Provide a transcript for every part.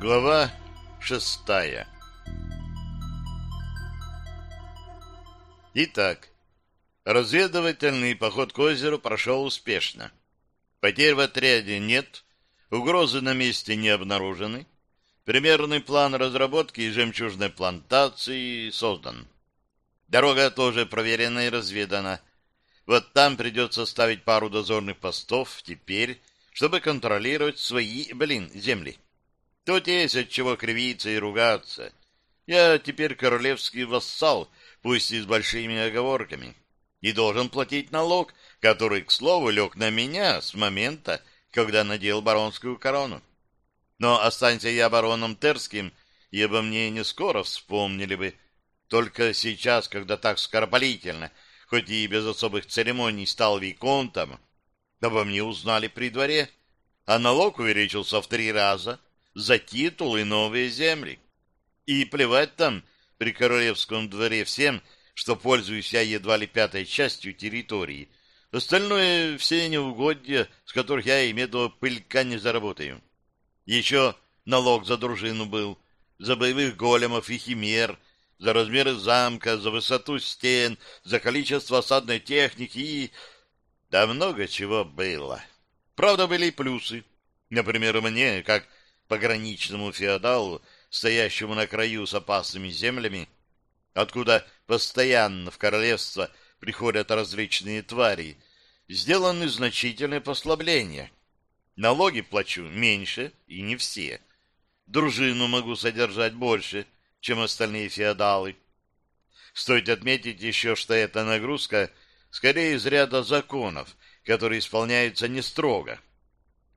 Глава шестая Итак, разведывательный поход к озеру прошел успешно. Потерь в отряде нет, угрозы на месте не обнаружены. Примерный план разработки жемчужной плантации создан. Дорога тоже проверена и разведана. Вот там придется ставить пару дозорных постов теперь, чтобы контролировать свои, блин, земли. Тут есть от чего кривиться и ругаться. Я теперь королевский вассал, пусть и с большими оговорками, и должен платить налог, который, к слову, лег на меня с момента, когда надел баронскую корону. Но останься я бароном Терским, и обо мне не скоро вспомнили бы. Только сейчас, когда так скоропалительно, хоть и без особых церемоний, стал виконтом, обо мне узнали при дворе, а налог увеличился в три раза — за титул и новые земли. И плевать там при королевском дворе всем, что пользуюсь я едва ли пятой частью территории. Остальное все неугодья, с которых я и медового пылька не заработаю. Еще налог за дружину был, за боевых големов и химер, за размеры замка, за высоту стен, за количество осадной техники и... Да много чего было. Правда, были и плюсы. Например, мне, как пограничному феодалу, стоящему на краю с опасными землями, откуда постоянно в королевство приходят различные твари, сделаны значительные послабления. Налоги плачу меньше, и не все. Дружину могу содержать больше, чем остальные феодалы. Стоит отметить еще, что эта нагрузка скорее из ряда законов, которые исполняются не строго.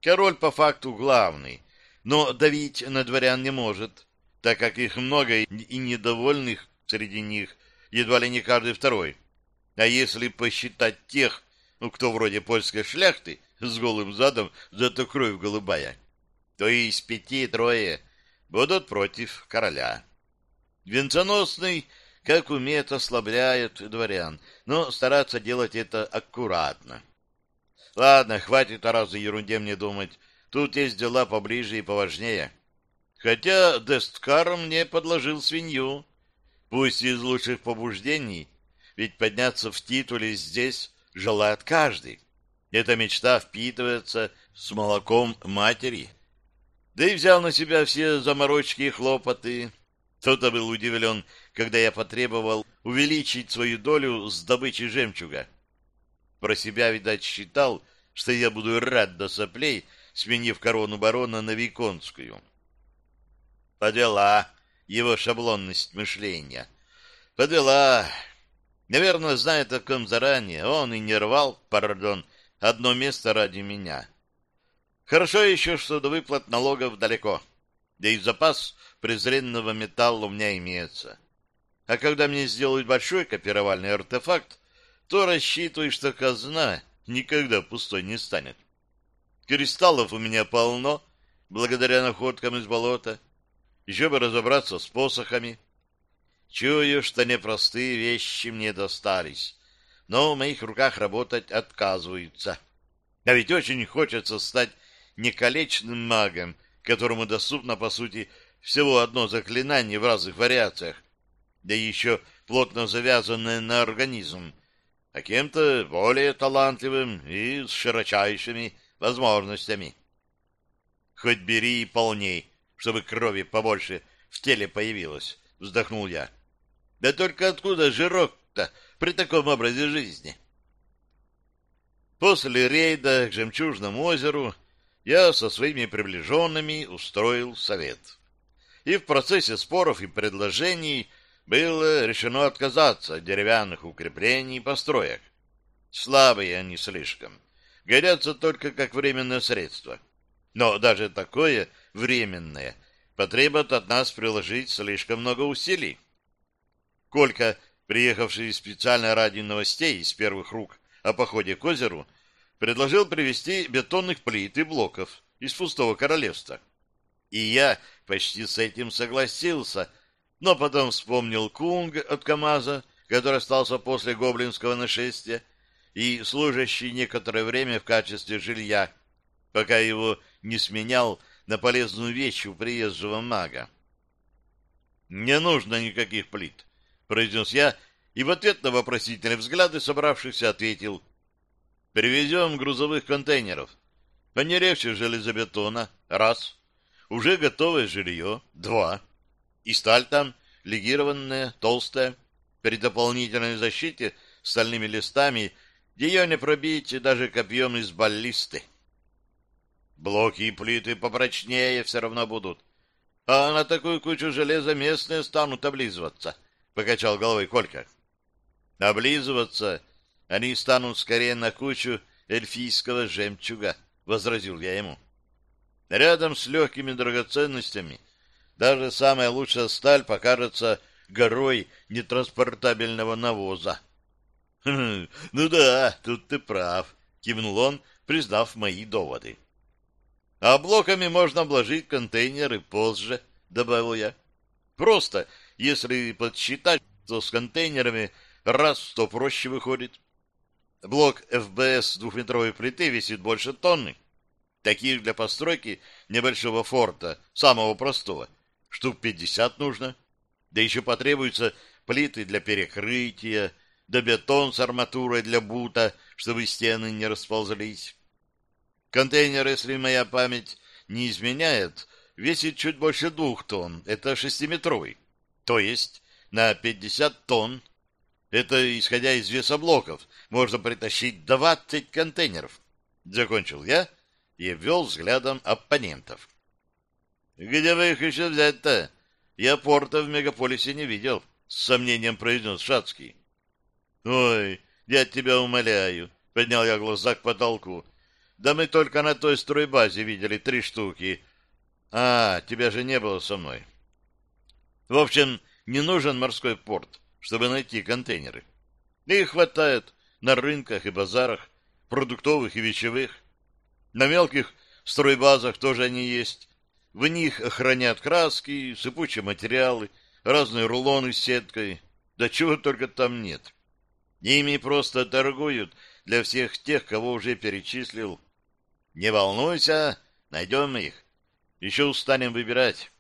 Король по факту главный, но давить на дворян не может, так как их много и недовольных среди них едва ли не каждый второй. А если посчитать тех, ну, кто вроде польской шляхты, с голым задом, зато кровь голубая, то из пяти трое будут против короля. Венценосный, как умеет, ослабляет дворян, но стараться делать это аккуратно. Ладно, хватит о разной ерунде мне думать. Тут есть дела поближе и поважнее. Хотя Десткар мне подложил свинью. Пусть из лучших побуждений, ведь подняться в титуле здесь желает каждый. Эта мечта впитывается с молоком матери. Да и взял на себя все заморочки и хлопоты. Кто-то был удивлен, когда я потребовал увеличить свою долю с добычи жемчуга. Про себя, видать, считал, что я буду рад до соплей, сменив корону барона на Виконскую. Подвела его шаблонность мышления. Подвела. Наверное, зная о таком заранее, он и не рвал, пардон, одно место ради меня. Хорошо еще, что до выплат налогов далеко, да и запас презренного металла у меня имеется. А когда мне сделают большой копировальный артефакт, то рассчитываю, что казна никогда пустой не станет. Кристаллов у меня полно, благодаря находкам из болота. Еще бы разобраться с посохами. Чую, что непростые вещи мне достались, но в моих руках работать отказываются. А ведь очень хочется стать некалечным магом, которому доступно, по сути, всего одно заклинание в разных вариациях, да еще плотно завязанное на организм, а кем-то более талантливым и с широчайшими возможностями. Хоть бери и полней, чтобы крови побольше в теле появилось, вздохнул я. Да только откуда жирок-то при таком образе жизни? После рейда к Жемчужному озеру я со своими приближенными устроил совет. И в процессе споров и предложений было решено отказаться от деревянных укреплений и построек. Слабые они слишком годятся только как временное средство. Но даже такое временное потребует от нас приложить слишком много усилий. Колька, приехавший специально ради новостей из первых рук о походе к озеру, предложил привезти бетонных плит и блоков из пустого королевства. И я почти с этим согласился, но потом вспомнил Кунг от КамАЗа, который остался после гоблинского нашествия, и служащий некоторое время в качестве жилья, пока его не сменял на полезную вещь у приезжего мага. «Не нужно никаких плит», — произнес я, и в ответ на вопросительные взгляды собравшихся ответил. «Привезем грузовых контейнеров. По неревше железобетона. Раз. Уже готовое жилье. Два. И сталь там легированная, толстая. При дополнительной защите стальными листами ее не пробить даже копьем из баллисты. Блоки и плиты попрочнее все равно будут. А на такую кучу железа местные станут облизываться, — покачал головой Колька. Облизываться они станут скорее на кучу эльфийского жемчуга, — возразил я ему. Рядом с легкими драгоценностями даже самая лучшая сталь покажется горой нетранспортабельного навоза. — Ну да, тут ты прав, — кивнул он, признав мои доводы. — А блоками можно обложить контейнеры позже, — добавил я. — Просто, если подсчитать, то с контейнерами раз в сто проще выходит. Блок ФБС двухметровой плиты весит больше тонны. Таких для постройки небольшого форта, самого простого, штук пятьдесят нужно. Да еще потребуются плиты для перекрытия, да бетон с арматурой для бута, чтобы стены не расползлись. Контейнер, если моя память не изменяет, весит чуть больше двух тонн. Это шестиметровый. То есть на пятьдесят тонн. Это исходя из веса блоков. Можно притащить двадцать контейнеров. Закончил я и ввел взглядом оппонентов. «Где вы их еще взять-то? Я порта в мегаполисе не видел», — с сомнением произнес Шацкий. «Ой, я тебя умоляю», — поднял я глаза к потолку. «Да мы только на той стройбазе видели три штуки. А, тебя же не было со мной». В общем, не нужен морской порт, чтобы найти контейнеры. Их хватает на рынках и базарах, продуктовых и вещевых. На мелких стройбазах тоже они есть. В них хранят краски, сыпучие материалы, разные рулоны с сеткой. Да чего только там нет. Ими просто торгуют для всех тех, кого уже перечислил. Не волнуйся, найдем их. Еще устанем выбирать.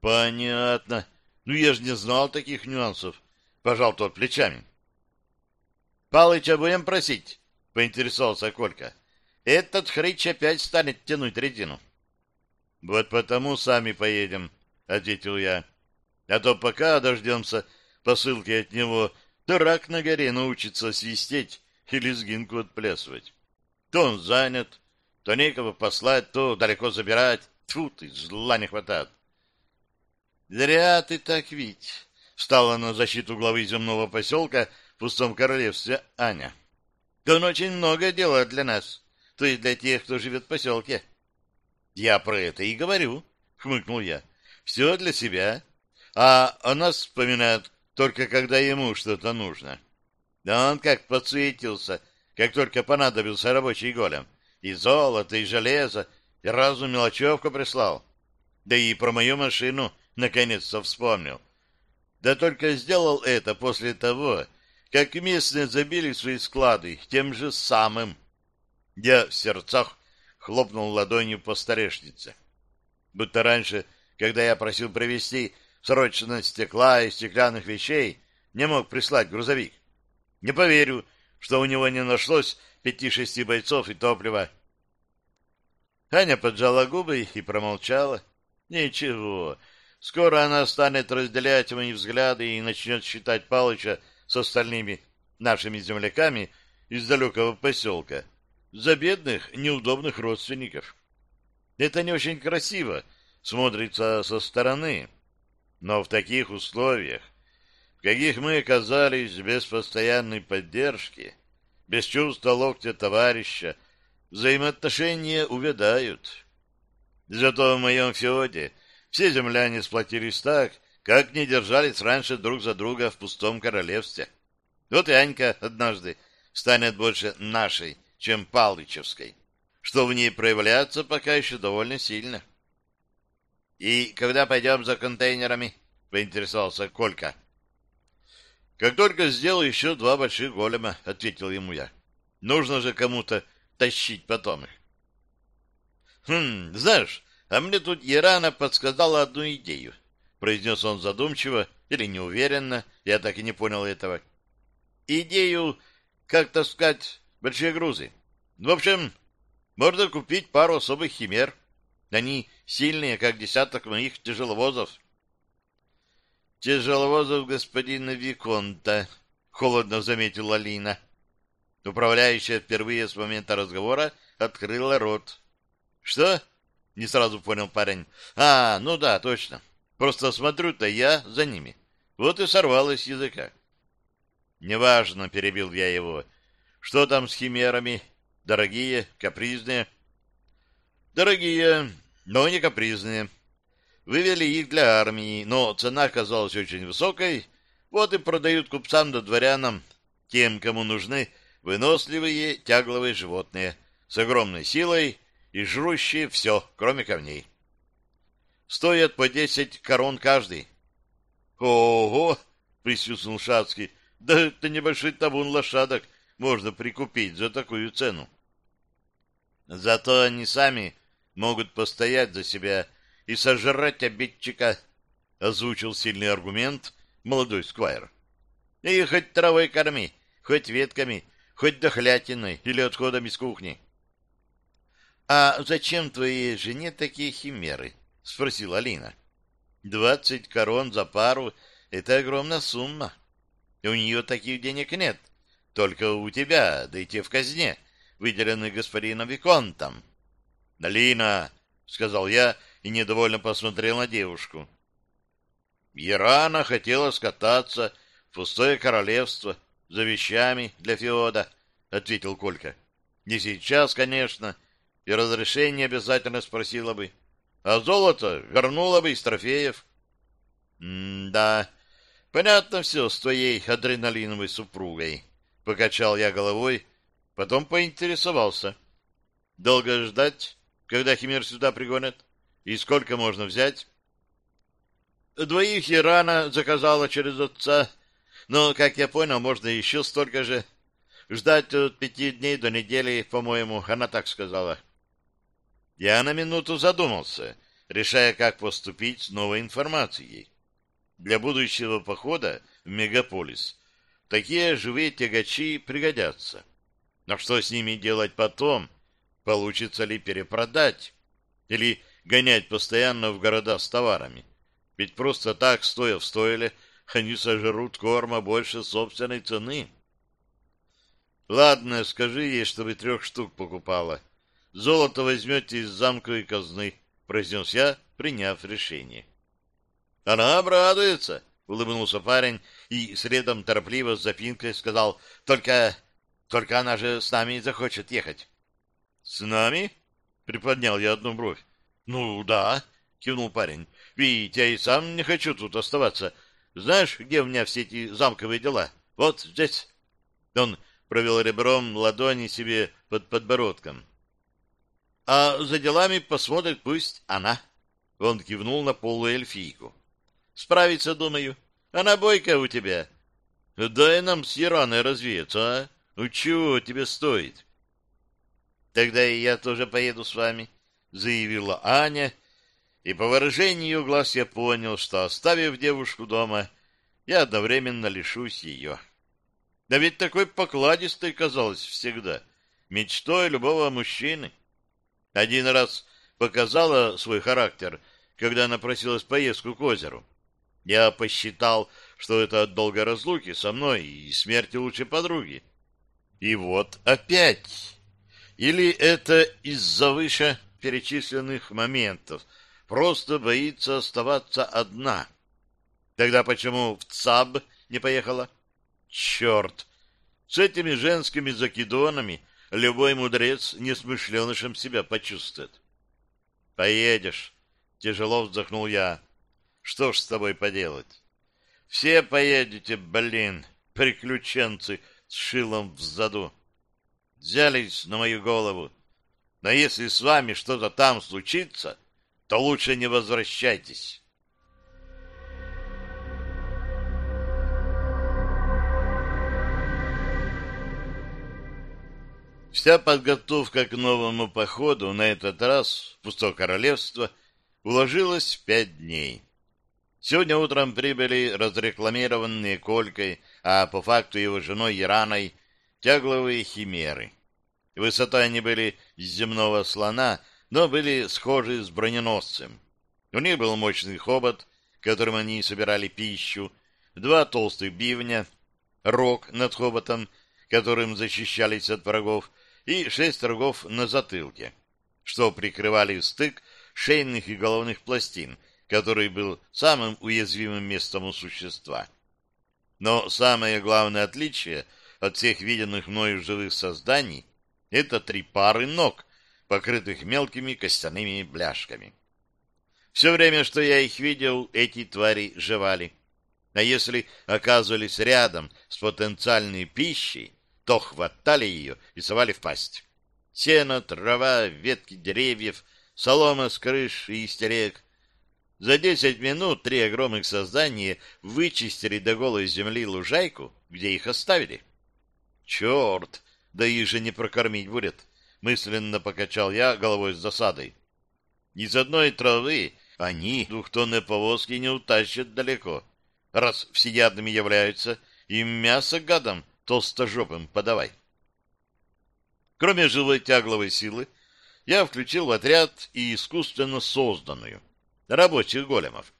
Понятно. Ну, я же не знал таких нюансов. Пожал тот плечами. Палыча будем просить, поинтересовался Колька. Этот хрыч опять станет тянуть резину. Вот потому сами поедем, ответил я. А то пока дождемся посылки от него, то рак на горе научится свистеть или сгинку отплясывать. То он занят, то некого послать, то далеко забирать. Тьфу ты, зла не хватает. Зря ты так, Вить, встала на защиту главы земного поселка в пустом королевстве Аня. Он очень много делает для нас, то есть для тех, кто живет в поселке. Я про это и говорю, хмыкнул я. Все для себя. А о нас вспоминают только когда ему что-то нужно. Да он как подсуетился, как только понадобился рабочий голем. И золото, и железо, и разу мелочевку прислал. Да и про мою машину наконец-то вспомнил. Да только сделал это после того, как местные забили свои склады тем же самым. Я в сердцах хлопнул ладонью по столешнице. Будто раньше, когда я просил привезти срочно стекла и стеклянных вещей, не мог прислать грузовик. Не поверю, что у него не нашлось пяти-шести бойцов и топлива. Аня поджала губы и промолчала. Ничего, скоро она станет разделять мои взгляды и начнет считать Палыча с остальными нашими земляками из далекого поселка за бедных, неудобных родственников. Это не очень красиво смотрится со стороны, но в таких условиях, в каких мы оказались без постоянной поддержки, без чувства локтя товарища, взаимоотношения увядают. Зато в моем феоде все земляне сплотились так, как не держались раньше друг за друга в пустом королевстве. Вот и Анька однажды станет больше нашей, чем Палычевской, что в ней проявляется пока еще довольно сильно. — И когда пойдем за контейнерами? — поинтересовался Колька. — Как только сделал еще два больших голема, — ответил ему я. Нужно же кому-то тащить потом их. Хм, знаешь, а мне тут Ирана подсказала одну идею, произнес он задумчиво или неуверенно, я так и не понял этого. Идею, как таскать большие грузы. В общем, можно купить пару особых химер. Они сильные, как десяток моих тяжеловозов. Тяжеловозов господина Виконта, холодно заметила Лина. Управляющая впервые с момента разговора открыла рот. Что? Не сразу понял парень. А, ну да, точно. Просто смотрю-то я за ними. Вот и сорвалось языка. Неважно, перебил я его. Что там с химерами? Дорогие, капризные? Дорогие, но не капризные. Вывели их для армии, но цена оказалась очень высокой, вот и продают купцам да дворянам, тем, кому нужны выносливые тягловые животные с огромной силой и жрущие все, кроме камней. Стоят по десять корон каждый. — Ого! — присвистнул Шацкий. — Да это небольшой табун лошадок можно прикупить за такую цену. Зато они сами могут постоять за себя и сожрать обидчика, — озвучил сильный аргумент молодой сквайр. — И хоть травой корми, хоть ветками, хоть дохлятиной или отходами с кухни. — А зачем твоей жене такие химеры? — спросила Алина. — Двадцать корон за пару — это огромная сумма. У нее таких денег нет. Только у тебя, да и те в казне, выделенный господином Виконтом. — Алина, — сказал я и недовольно посмотрел на девушку. Ирана хотела скататься в пустое королевство за вещами для Феода, — ответил Колька. — Не сейчас, конечно, и разрешение обязательно спросила бы. А золото вернула бы из трофеев. — Да, понятно все с твоей адреналиновой супругой, — покачал я головой, потом поинтересовался. — Долго ждать, когда химер сюда пригонят? И сколько можно взять? Двоих Ирана заказала через отца, но, как я понял, можно еще столько же. Ждать от пяти дней до недели, по-моему, она так сказала. Я на минуту задумался, решая, как поступить с новой информацией. Для будущего похода в мегаполис такие живые тягачи пригодятся. Но что с ними делать потом? Получится ли перепродать? Или гонять постоянно в города с товарами? Ведь просто так, стоя в стойле, они сожрут корма больше собственной цены. Ладно, скажи ей, чтобы трех штук покупала. Золото возьмете из замковой казны, произнес я, приняв решение. Она обрадуется, улыбнулся парень и следом торопливо с запинкой сказал, только... только она же с нами захочет ехать. С нами? Приподнял я одну бровь. Ну да, кивнул парень. Ведь я и сам не хочу тут оставаться. Знаешь, где у меня все эти замковые дела? Вот здесь. Он провел ребром ладони себе под подбородком. А за делами посмотрит пусть она. Он кивнул на полуэльфийку. Справится, думаю. Она бойкая у тебя. Дай нам с Яраной развеяться, а? Ну чего тебе стоит? Тогда и я тоже поеду с вами, заявила Аня, и по выражению ее глаз я понял, что, оставив девушку дома, я одновременно лишусь ее. Да ведь такой покладистой казалось всегда, мечтой любого мужчины. Один раз показала свой характер, когда она просилась поездку к озеру. Я посчитал, что это от долгой разлуки со мной и смерти лучшей подруги. И вот опять. Или это из-за выше перечисленных моментов — просто боится оставаться одна. Тогда почему в ЦАБ не поехала? Черт! С этими женскими закидонами любой мудрец несмышленышем себя почувствует. Поедешь, тяжело вздохнул я. Что ж с тобой поделать? Все поедете, блин, приключенцы с шилом в заду. Взялись на мою голову. Но если с вами что-то там случится, то лучше не возвращайтесь. Вся подготовка к новому походу на этот раз в Пустое Королевство уложилась в пять дней. Сегодня утром прибыли разрекламированные Колькой, а по факту его женой Ираной, тягловые химеры. Высотой они были из земного слона, но были схожи с броненосцем. У них был мощный хобот, которым они собирали пищу, два толстых бивня, рог над хоботом, которым защищались от врагов, и шесть рогов на затылке, что прикрывали стык шейных и головных пластин — который был самым уязвимым местом у существа. Но самое главное отличие от всех виденных мною живых созданий — это три пары ног, покрытых мелкими костяными бляшками. Все время, что я их видел, эти твари жевали. А если оказывались рядом с потенциальной пищей, то хватали ее и совали в пасть. Сено, трава, ветки деревьев, солома с крыш и истерек за десять минут три огромных создания вычистили до голой земли лужайку, где их оставили. Черт, да их же не прокормить будет, мысленно покачал я головой с засадой. Из одной травы они двухтонные повозки не утащат далеко. Раз всеядными являются, им мясо гадом толстожопым подавай. Кроме живой тягловой силы, я включил в отряд и искусственно созданную — рабочих големов.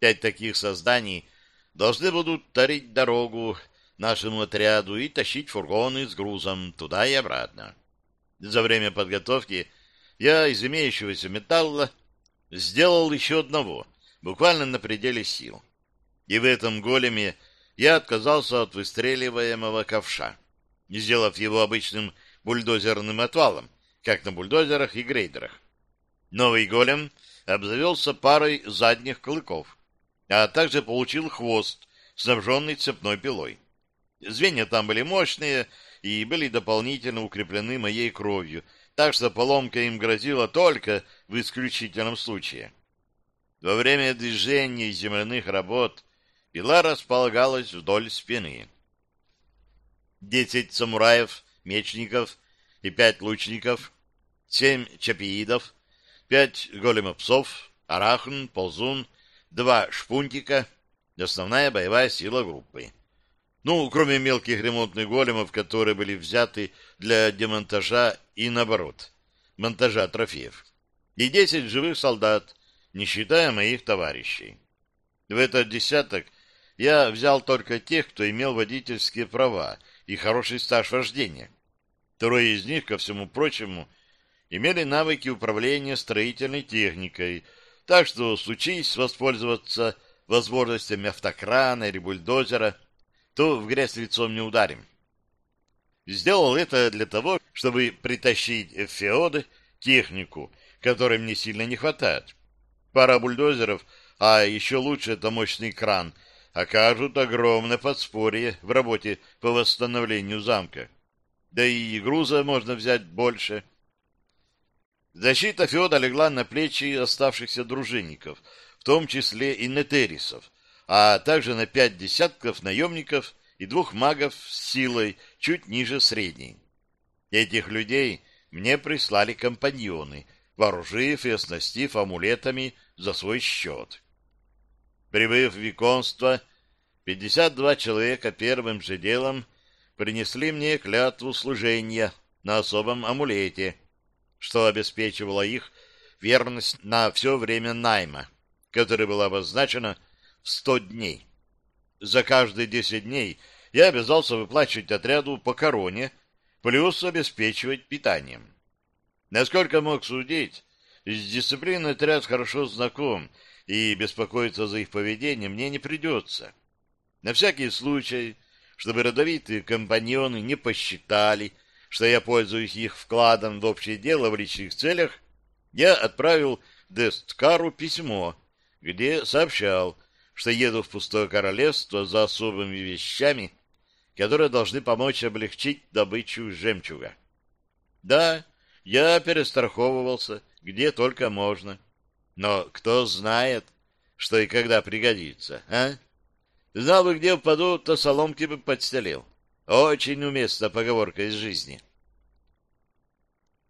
Пять таких созданий должны будут тарить дорогу нашему отряду и тащить фургоны с грузом туда и обратно. За время подготовки я из имеющегося металла сделал еще одного, буквально на пределе сил. И в этом големе я отказался от выстреливаемого ковша, не сделав его обычным бульдозерным отвалом, как на бульдозерах и грейдерах. Новый голем — обзавелся парой задних клыков, а также получил хвост, снабженный цепной пилой. Звенья там были мощные и были дополнительно укреплены моей кровью, так что поломка им грозила только в исключительном случае. Во время движения земляных работ пила располагалась вдоль спины. Десять самураев, мечников и пять лучников, семь чапиидов, пять големов-псов, арахн, ползун, два шпунтика — основная боевая сила группы. Ну, кроме мелких ремонтных големов, которые были взяты для демонтажа и, наоборот, монтажа трофеев. И десять живых солдат, не считая моих товарищей. В этот десяток я взял только тех, кто имел водительские права и хороший стаж вождения. Трое из них, ко всему прочему, имели навыки управления строительной техникой, так что, случись воспользоваться возможностями автокрана или бульдозера, то в грязь лицом не ударим. Сделал это для того, чтобы притащить в феоды технику, которой мне сильно не хватает. Пара бульдозеров, а еще лучше это мощный кран, окажут огромное подспорье в работе по восстановлению замка. Да и груза можно взять больше — Защита Феода легла на плечи оставшихся дружинников, в том числе и нетерисов, а также на пять десятков наемников и двух магов с силой чуть ниже средней. Этих людей мне прислали компаньоны, вооружив и оснастив амулетами за свой счет. Прибыв в Виконство, 52 человека первым же делом принесли мне клятву служения на особом амулете — что обеспечивало их верность на все время найма, которое было обозначено в сто дней. За каждые десять дней я обязался выплачивать отряду по короне, плюс обеспечивать питанием. Насколько мог судить, с дисциплиной отряд хорошо знаком, и беспокоиться за их поведение мне не придется. На всякий случай, чтобы родовитые компаньоны не посчитали, что я пользуюсь их вкладом в общее дело в личных целях, я отправил Десткару письмо, где сообщал, что еду в пустое королевство за особыми вещами, которые должны помочь облегчить добычу жемчуга. Да, я перестраховывался, где только можно. Но кто знает, что и когда пригодится, а? Знал бы, где упаду, то соломки бы подстелил. Очень уместна поговорка из жизни.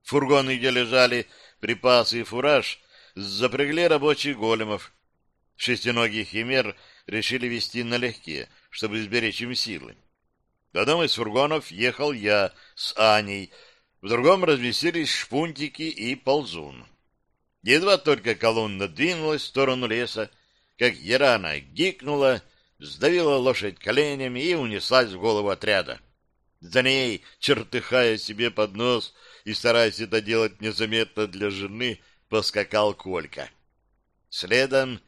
фургоны, где лежали припасы и фураж, запрягли рабочих големов. Шестиногих химер решили вести налегке, чтобы сберечь им силы. В одном из фургонов ехал я с Аней, в другом разместились шпунтики и ползун. Едва только колонна двинулась в сторону леса, как Ярана гикнула, сдавила лошадь коленями и унеслась в голову отряда. За ней, чертыхая себе под нос и стараясь это делать незаметно для жены, поскакал Колька. Следом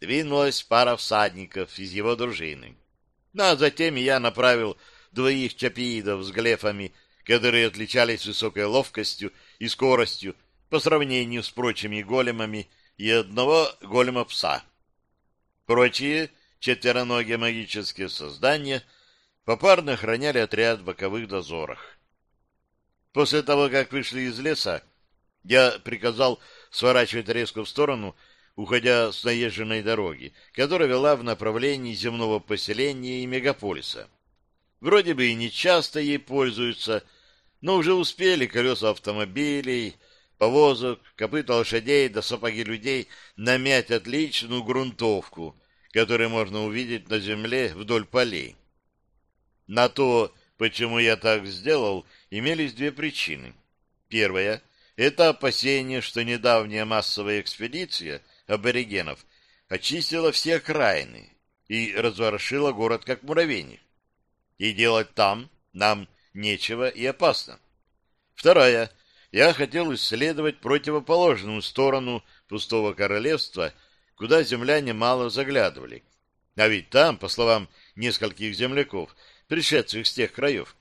двинулась пара всадников из его дружины. Ну, а затем я направил двоих чапиидов с глефами, которые отличались высокой ловкостью и скоростью по сравнению с прочими големами и одного голема-пса. Прочие четвероногие магические создания попарно охраняли отряд в боковых дозорах. После того, как вышли из леса, я приказал сворачивать резко в сторону, уходя с наезженной дороги, которая вела в направлении земного поселения и мегаполиса. Вроде бы и не часто ей пользуются, но уже успели колеса автомобилей, повозок, копыта лошадей да сапоги людей намять отличную грунтовку, которую можно увидеть на земле вдоль полей. На то, почему я так сделал, имелись две причины. Первая — это опасение, что недавняя массовая экспедиция аборигенов очистила все окраины и разворошила город как муравейник. И делать там нам нечего и опасно. Вторая — я хотел исследовать противоположную сторону пустого королевства, куда земляне мало заглядывали. А ведь там, по словам нескольких земляков, пришедших с тех краев,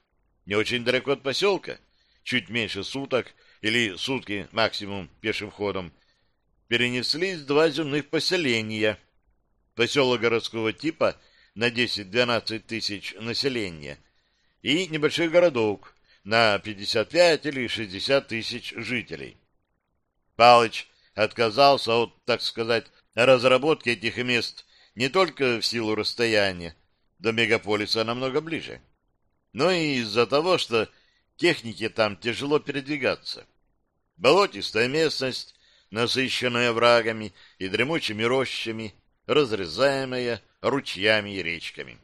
не очень далеко от поселка, чуть меньше суток или сутки максимум пешим ходом, перенеслись два земных поселения. Поселок городского типа на 10-12 тысяч населения и небольшой городок на 55 или 60 тысяч жителей. Палыч отказался от, так сказать, разработки этих мест не только в силу расстояния, до мегаполиса намного ближе но и из-за того, что технике там тяжело передвигаться. Болотистая местность, насыщенная врагами и дремучими рощами, разрезаемая ручьями и речками.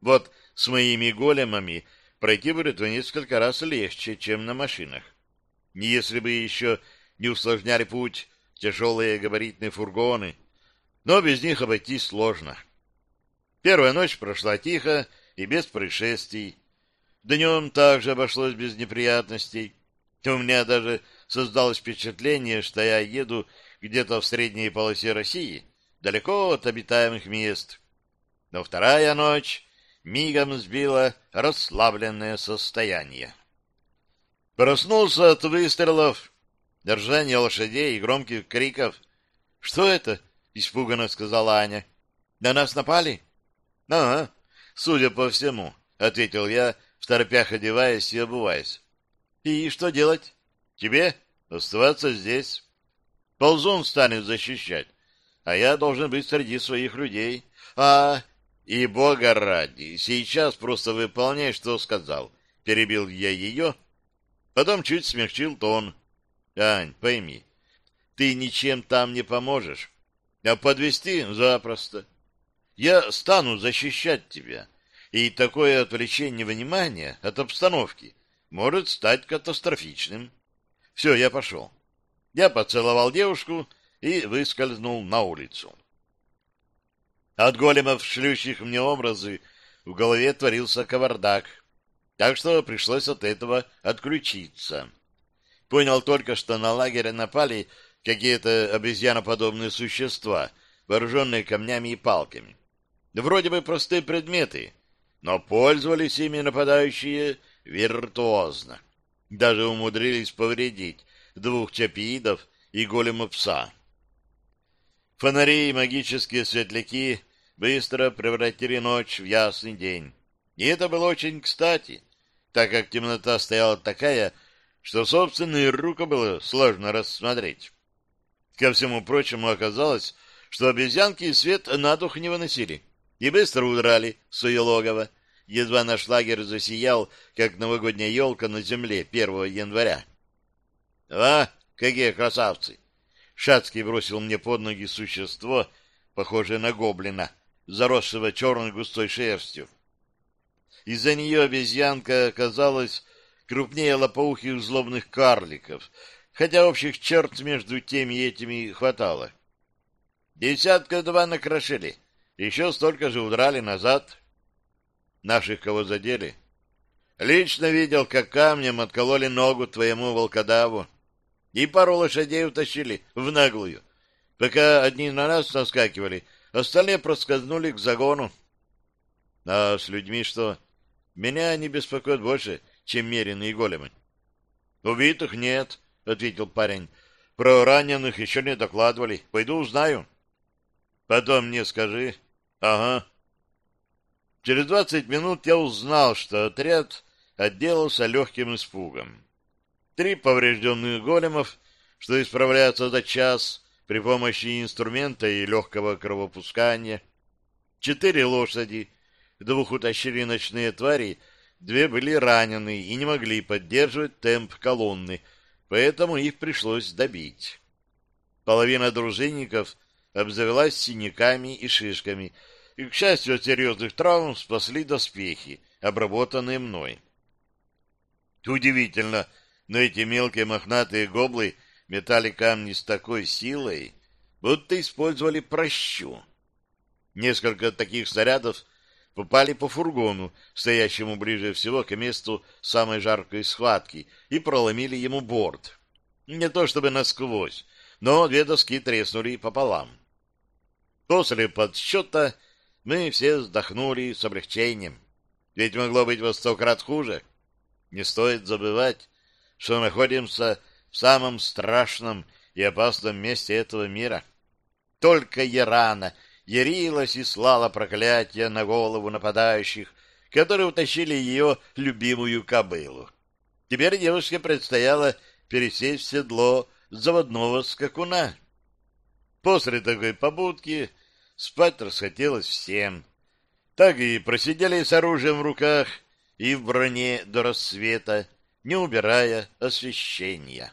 Вот с моими големами пройти будет в несколько раз легче, чем на машинах. Если бы еще не усложняли путь тяжелые габаритные фургоны, но без них обойтись сложно. Первая ночь прошла тихо и без происшествий. Днем также обошлось без неприятностей. У меня даже создалось впечатление, что я еду где-то в средней полосе России, далеко от обитаемых мест. Но вторая ночь мигом сбила расслабленное состояние. Проснулся от выстрелов, держания лошадей и громких криков. — Что это? — испуганно сказала Аня. — На нас напали? — Ага, судя по всему, — ответил я, в торопях одеваясь и обуваясь. — И что делать? — Тебе оставаться здесь. Ползун станет защищать, а я должен быть среди своих людей. А, и бога ради, сейчас просто выполняй, что сказал. Перебил я ее, потом чуть смягчил тон. Ань, пойми, ты ничем там не поможешь, а подвести запросто. Я стану защищать тебя, и такое отвлечение внимания от обстановки может стать катастрофичным. Все, я пошел. Я поцеловал девушку и выскользнул на улицу. От големов, шлющих мне образы, в голове творился кавардак, так что пришлось от этого отключиться. Понял только, что на лагерь напали какие-то обезьяноподобные существа, вооруженные камнями и палками. Вроде бы простые предметы, но пользовались ими нападающие виртуозно. Даже умудрились повредить двух чапиидов и голема пса. Фонари и магические светляки быстро превратили ночь в ясный день. И это было очень кстати, так как темнота стояла такая, что собственные руку было сложно рассмотреть. Ко всему прочему оказалось, что обезьянки свет на дух не выносили и быстро удрали в свое логово, едва наш лагерь засиял, как новогодняя елка на земле 1 января. А, какие красавцы! Шацкий бросил мне под ноги существо, похожее на гоблина, заросшего черной густой шерстью. Из-за нее обезьянка оказалась крупнее лопоухих злобных карликов, хотя общих черт между теми и этими хватало. Десятка-два накрошили, еще столько же удрали назад. Наших кого задели? Лично видел, как камнем откололи ногу твоему волкодаву. И пару лошадей утащили в наглую. Пока одни на нас наскакивали, остальные проскользнули к загону. А с людьми что? Меня они беспокоят больше, чем меренные големы. Убитых нет, — ответил парень. Про раненых еще не докладывали. Пойду узнаю. Потом мне скажи. Ага. Через двадцать минут я узнал, что отряд отделался легким испугом. Три поврежденных големов, что исправляются за час при помощи инструмента и легкого кровопускания. Четыре лошади, двух утащили ночные твари, две были ранены и не могли поддерживать темп колонны, поэтому их пришлось добить. Половина дружинников обзавелась синяками и шишками, и, к счастью, от серьезных травм спасли доспехи, обработанные мной. Удивительно, но эти мелкие мохнатые гоблы метали камни с такой силой, будто использовали прощу. Несколько таких снарядов попали по фургону, стоящему ближе всего к месту самой жаркой схватки, и проломили ему борт. Не то чтобы насквозь, но две доски треснули пополам. После подсчета мы все вздохнули с облегчением. Ведь могло быть во сто крат хуже. Не стоит забывать, что находимся в самом страшном и опасном месте этого мира. Только Ярана ярилась и слала проклятия на голову нападающих, которые утащили ее любимую кобылу. Теперь девушке предстояло пересесть в седло заводного скакуна. После такой побудки спать расхотелось всем. Так и просидели с оружием в руках и в броне до рассвета, не убирая освещения.